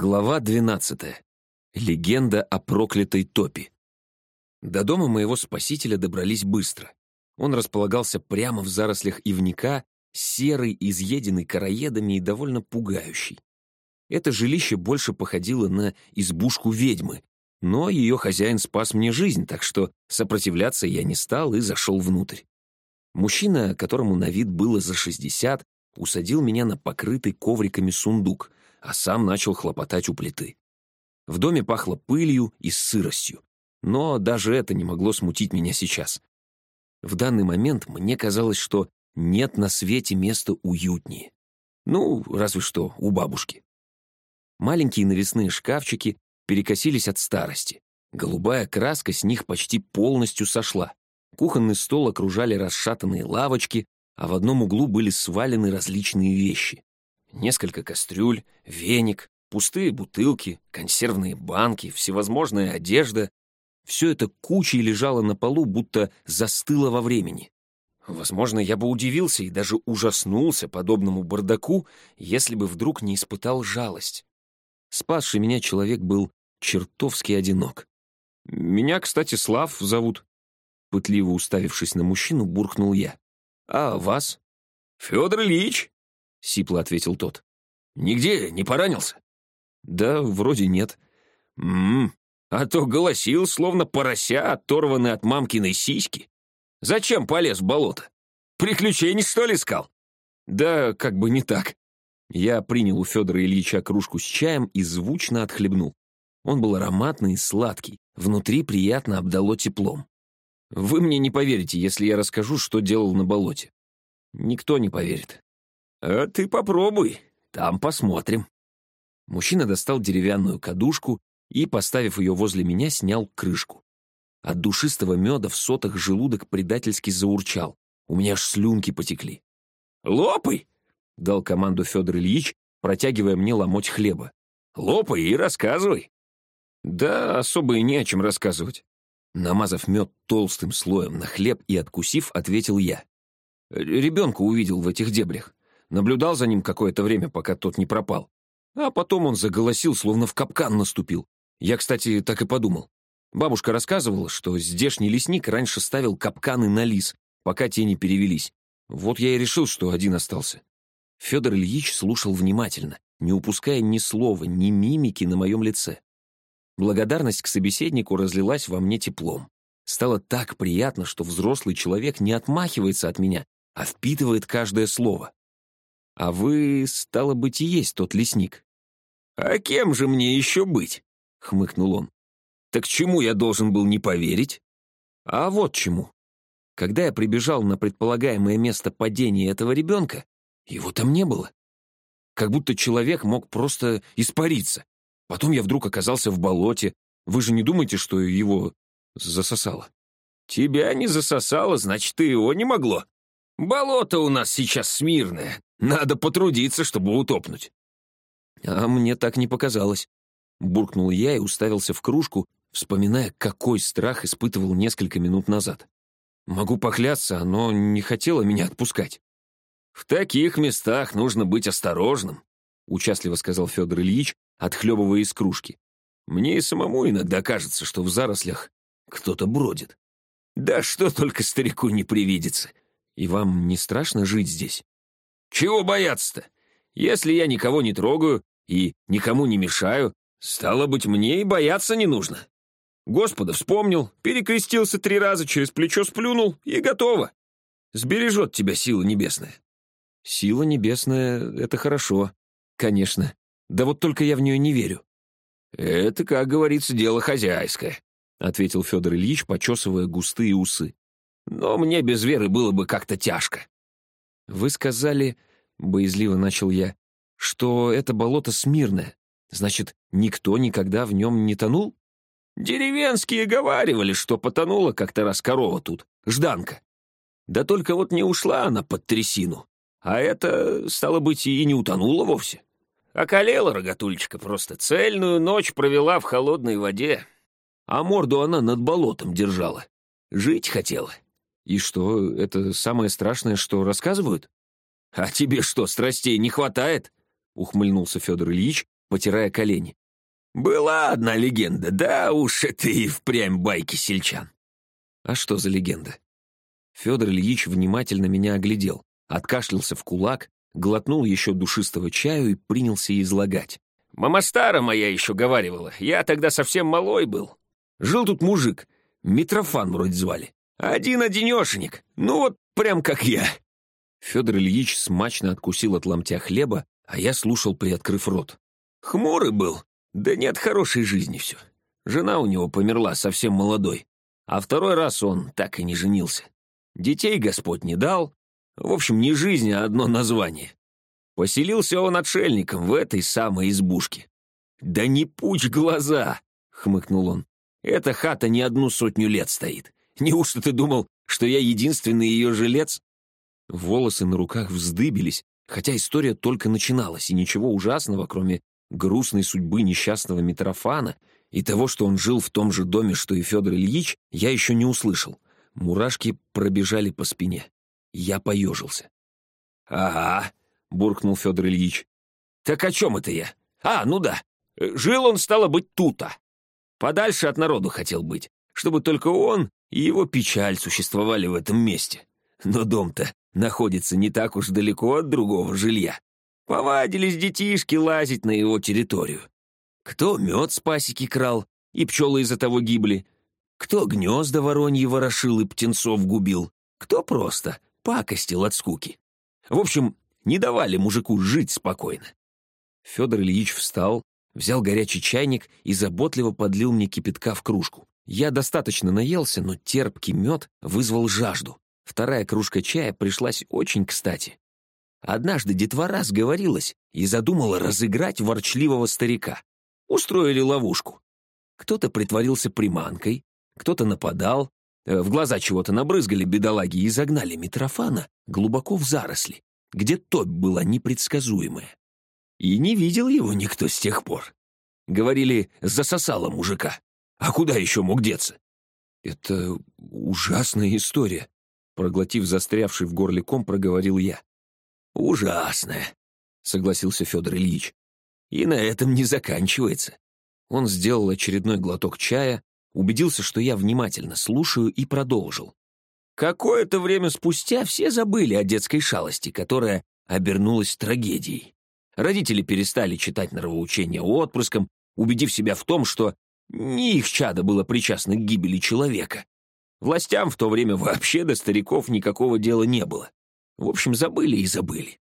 Глава 12. Легенда о проклятой топи. До дома моего спасителя добрались быстро. Он располагался прямо в зарослях ивника, серый, изъеденный короедами и довольно пугающий. Это жилище больше походило на избушку ведьмы, но ее хозяин спас мне жизнь, так что сопротивляться я не стал и зашел внутрь. Мужчина, которому на вид было за 60, усадил меня на покрытый ковриками сундук — а сам начал хлопотать у плиты. В доме пахло пылью и сыростью, но даже это не могло смутить меня сейчас. В данный момент мне казалось, что нет на свете места уютнее. Ну, разве что у бабушки. Маленькие навесные шкафчики перекосились от старости. Голубая краска с них почти полностью сошла. Кухонный стол окружали расшатанные лавочки, а в одном углу были свалены различные вещи. Несколько кастрюль, веник, пустые бутылки, консервные банки, всевозможная одежда. Все это кучей лежало на полу, будто застыло во времени. Возможно, я бы удивился и даже ужаснулся подобному бардаку, если бы вдруг не испытал жалость. Спасший меня человек был чертовски одинок. «Меня, кстати, Слав зовут», — пытливо уставившись на мужчину, буркнул я. «А вас?» «Федор Ильич», — сипло ответил тот. «Нигде не поранился?» «Да, вроде нет». «М-м, а то голосил, словно порося, оторванный от мамкиной сиськи. Зачем полез в болото? Приключений, что ли, искал?» «Да, как бы не так». Я принял у Федора Ильича кружку с чаем и звучно отхлебнул. Он был ароматный и сладкий, внутри приятно обдало теплом. Вы мне не поверите, если я расскажу, что делал на болоте. Никто не поверит. «А ты попробуй, там посмотрим». Мужчина достал деревянную кадушку и, поставив ее возле меня, снял крышку. От душистого меда в сотах желудок предательски заурчал. У меня аж слюнки потекли. «Лопай!» — дал команду Федор Ильич, протягивая мне ломоть хлеба. «Лопай и рассказывай». «Да, особо и не о чем рассказывать». Намазав мед толстым слоем на хлеб и откусив, ответил я. Ребенка увидел в этих дебрях. Наблюдал за ним какое-то время, пока тот не пропал. А потом он заголосил, словно в капкан наступил. Я, кстати, так и подумал. Бабушка рассказывала, что здешний лесник раньше ставил капканы на лис, пока те не перевелись. Вот я и решил, что один остался. Федор Ильич слушал внимательно, не упуская ни слова, ни мимики на моем лице. Благодарность к собеседнику разлилась во мне теплом. Стало так приятно, что взрослый человек не отмахивается от меня, а впитывает каждое слово. А вы, стало быть, и есть тот лесник. «А кем же мне еще быть?» — хмыкнул он. «Так чему я должен был не поверить?» «А вот чему. Когда я прибежал на предполагаемое место падения этого ребенка, его там не было. Как будто человек мог просто испариться. Потом я вдруг оказался в болоте. Вы же не думаете, что его засосало?» «Тебя не засосало, значит, и его не могло. Болото у нас сейчас смирное. Надо потрудиться, чтобы утопнуть». «А мне так не показалось», — буркнул я и уставился в кружку, вспоминая, какой страх испытывал несколько минут назад. Могу поклясться, оно не хотело меня отпускать. «В таких местах нужно быть осторожным», — участливо сказал Федор Ильич, отхлебывая из кружки. «Мне и самому иногда кажется, что в зарослях кто-то бродит. Да что только старику не привидится. И вам не страшно жить здесь?» Чего бояться-то? Если я никого не трогаю и никому не мешаю, стало быть, мне и бояться не нужно. Господа вспомнил, перекрестился три раза, через плечо сплюнул, и готово. Сбережет тебя сила небесная. Сила небесная — это хорошо, конечно. Да вот только я в нее не верю. Это, как говорится, дело хозяйское, — ответил Федор Ильич, почесывая густые усы. Но мне без веры было бы как-то тяжко. «Вы сказали, — боязливо начал я, — что это болото смирное. Значит, никто никогда в нем не тонул?» «Деревенские говаривали, что потонула как-то раз корова тут, Жданка. Да только вот не ушла она под трясину, а это, стало быть, и не утонула вовсе. Околела рогатульчика просто, цельную ночь провела в холодной воде, а морду она над болотом держала. Жить хотела». «И что, это самое страшное, что рассказывают?» «А тебе что, страстей не хватает?» — ухмыльнулся Федор Ильич, потирая колени. «Была одна легенда, да уж это и впрямь байки сельчан». «А что за легенда?» Федор Ильич внимательно меня оглядел, откашлялся в кулак, глотнул еще душистого чаю и принялся излагать. «Мама стара моя еще говаривала, я тогда совсем малой был. Жил тут мужик, Митрофан вроде звали. Один-одинешенек, ну вот прям как я». Федор Ильич смачно откусил от ломтя хлеба, а я слушал, приоткрыв рот. Хмурый был, да нет хорошей жизни все. Жена у него померла совсем молодой, а второй раз он так и не женился. Детей Господь не дал, в общем, не жизнь, а одно название. Поселился он отшельником в этой самой избушке. «Да не пучь глаза!» — хмыкнул он. «Эта хата не одну сотню лет стоит. Неужто ты думал, что я единственный ее жилец?» Волосы на руках вздыбились, хотя история только начиналась, и ничего ужасного, кроме грустной судьбы несчастного Митрофана и того, что он жил в том же доме, что и Федор Ильич, я еще не услышал. Мурашки пробежали по спине. Я поежился. «Ага», — буркнул Федор Ильич. «Так о чем это я? А, ну да. Жил он, стало быть, тута. Подальше от народу хотел быть, чтобы только он и его печаль существовали в этом месте. Но дом-то находится не так уж далеко от другого жилья. Повадились детишки лазить на его территорию. Кто мед с пасеки крал, и пчелы из-за того гибли, кто гнезда вороньи ворошил и птенцов губил, кто просто пакостил от скуки. В общем, не давали мужику жить спокойно. Федор Ильич встал, взял горячий чайник и заботливо подлил мне кипятка в кружку. Я достаточно наелся, но терпкий мед вызвал жажду. Вторая кружка чая пришлась очень кстати. Однажды детвора сговорилась и задумала разыграть ворчливого старика. Устроили ловушку. Кто-то притворился приманкой, кто-то нападал, э, в глаза чего-то набрызгали бедолаги и загнали Митрофана глубоко в заросли, где топь была непредсказуемая. И не видел его никто с тех пор. Говорили, засосало мужика. А куда еще мог деться? Это ужасная история, Проглотив застрявший в горле ком, проговорил я. «Ужасное», — согласился Федор Ильич. «И на этом не заканчивается». Он сделал очередной глоток чая, убедился, что я внимательно слушаю, и продолжил. Какое-то время спустя все забыли о детской шалости, которая обернулась трагедией. Родители перестали читать нравоучения отпрыскам, убедив себя в том, что не их чадо было причастно к гибели человека, Властям в то время вообще до стариков никакого дела не было. В общем, забыли и забыли.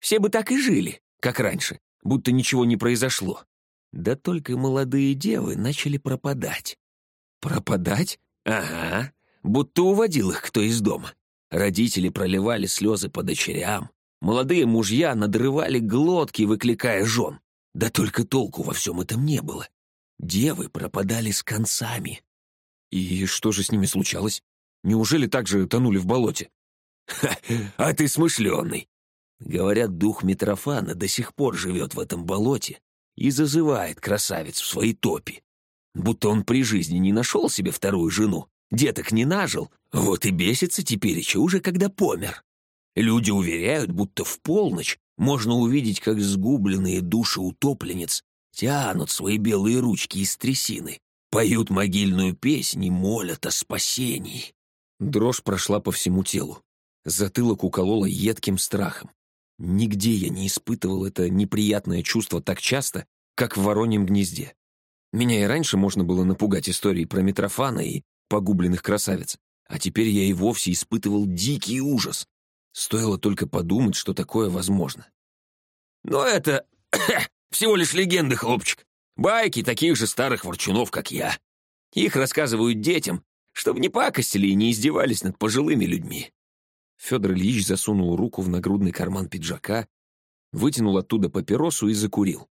Все бы так и жили, как раньше, будто ничего не произошло. Да только молодые девы начали пропадать. Пропадать? Ага, будто уводил их кто из дома. Родители проливали слезы по дочерям. Молодые мужья надрывали глотки, выкликая жен. Да только толку во всем этом не было. Девы пропадали с концами. И что же с ними случалось? Неужели так же тонули в болоте? Ха, а ты смышленый. Говорят, дух Митрофана до сих пор живет в этом болоте и зазывает красавиц в свои топи. Будто он при жизни не нашел себе вторую жену, деток не нажил, вот и бесится теперь еще уже, когда помер. Люди уверяют, будто в полночь можно увидеть, как сгубленные души утопленниц тянут свои белые ручки из трясины Поют могильную песнь и молят о спасении. Дрожь прошла по всему телу. Затылок уколола едким страхом. Нигде я не испытывал это неприятное чувство так часто, как в вороньем гнезде. Меня и раньше можно было напугать историей про Митрофана и погубленных красавиц, а теперь я и вовсе испытывал дикий ужас. Стоило только подумать, что такое возможно. «Но это всего лишь легенды, хлопчик. Байки таких же старых ворчунов, как я. Их рассказывают детям, чтобы не пакостили и не издевались над пожилыми людьми». Федор Ильич засунул руку в нагрудный карман пиджака, вытянул оттуда папиросу и закурил.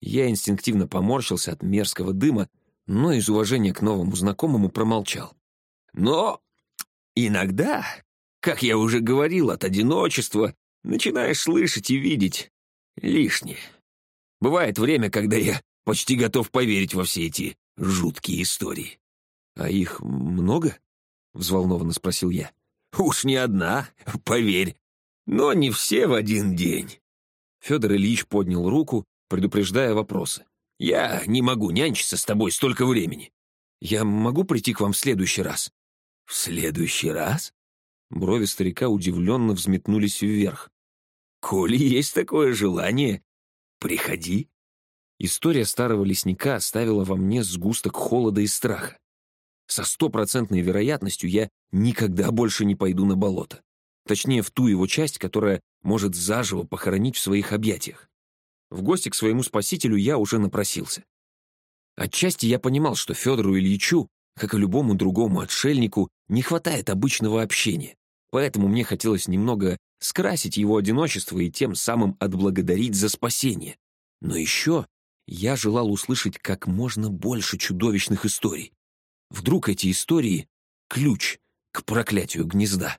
Я инстинктивно поморщился от мерзкого дыма, но из уважения к новому знакомому промолчал. «Но иногда, как я уже говорил, от одиночества начинаешь слышать и видеть лишнее. Бывает время, когда я Почти готов поверить во все эти жуткие истории. «А их много?» — взволнованно спросил я. «Уж не одна, поверь. Но не все в один день». Федор Ильич поднял руку предупреждая вопросы. «Я не могу нянчиться с тобой столько времени. Я могу прийти к вам в следующий раз?» «В следующий раз?» Брови старика удивленно взметнулись вверх. «Коли есть такое желание, приходи». История старого лесника оставила во мне сгусток холода и страха. Со стопроцентной вероятностью я никогда больше не пойду на болото. Точнее, в ту его часть, которая может заживо похоронить в своих объятиях. В гости к своему спасителю я уже напросился. Отчасти я понимал, что Федору Ильичу, как и любому другому отшельнику, не хватает обычного общения, поэтому мне хотелось немного скрасить его одиночество и тем самым отблагодарить за спасение. Но еще я желал услышать как можно больше чудовищных историй. Вдруг эти истории — ключ к проклятию гнезда.